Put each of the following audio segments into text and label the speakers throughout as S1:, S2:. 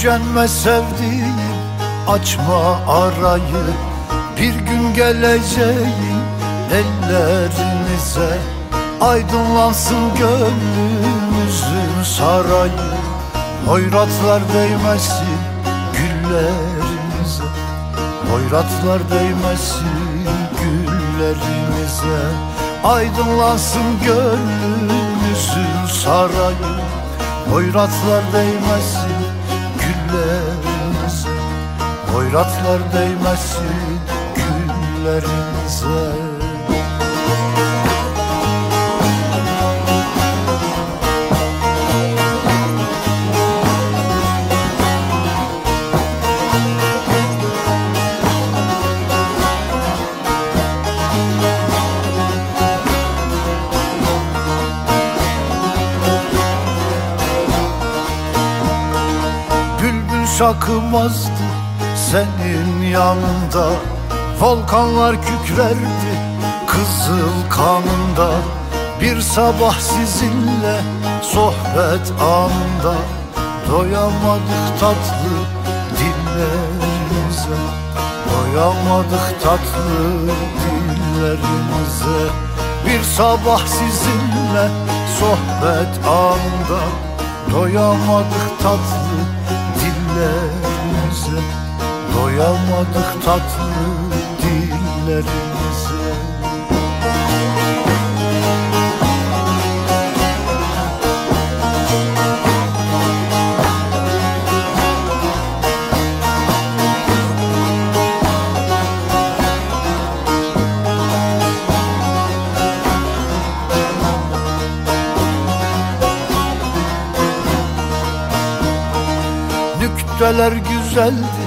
S1: Gücenme sevdiğim açma arayı. Bir gün geleceğim ellerinize. Aydınlansın gönlümüzün sarayı. Hoyratlar değmesin güllerimize Hoyratlar değmesin güllerimize Aydınlansın gönlümüzün sarayı. Hoyratlar değmesin güllerimize Hoyratlar değmesin güllerimize Şakımazdı senin yanında. Volkanlar kükrerdi kızıl kanında. Bir sabah sizinle sohbet anında. Doyamadık tatlı dillerinize Doyamadık tatlı dillerinize Bir sabah sizinle sohbet anında. Doyamadık tatlı dillerinize Doyamadık tatlı dillerinize Nükteler güzeldi,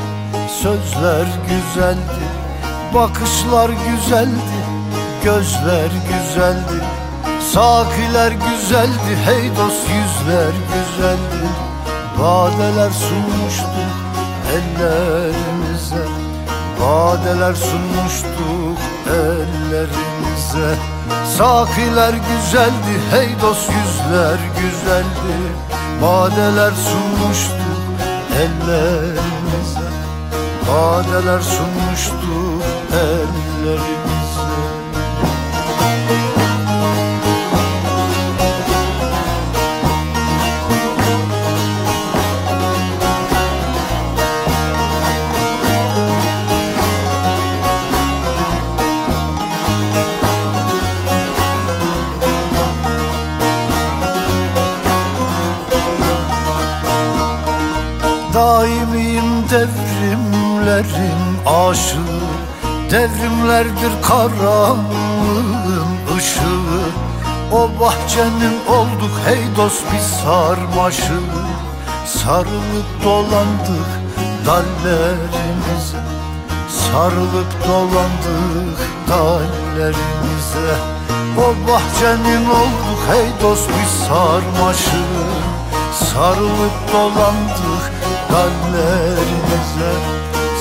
S1: sözler güzeldi Bakışlar güzeldi, gözler güzeldi. Sakiler güzeldi, hey dost yüzler güzeldi. Badeler sunmuştuk ellerimize Badeler sunmuştuk ellerimize. Sakiler güzeldi, hey dost yüzler güzeldi. Badeler sunmuştuk ellerimize Badeler sunmuştuk ellerimize Daimiyim devrimlerin aşığı. Devrimlerdir karanlığın ışığı. O bahçenin olduk hey dost bir sarmaşı. Sarılıp dolandık dallerimize Sarılıp dolandık dallerimize O bahçenin olduk hey dost bir sarmaşı. Sarılıp dolandık dallerimize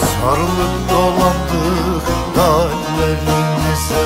S1: Sarılıp dolandık dallerimize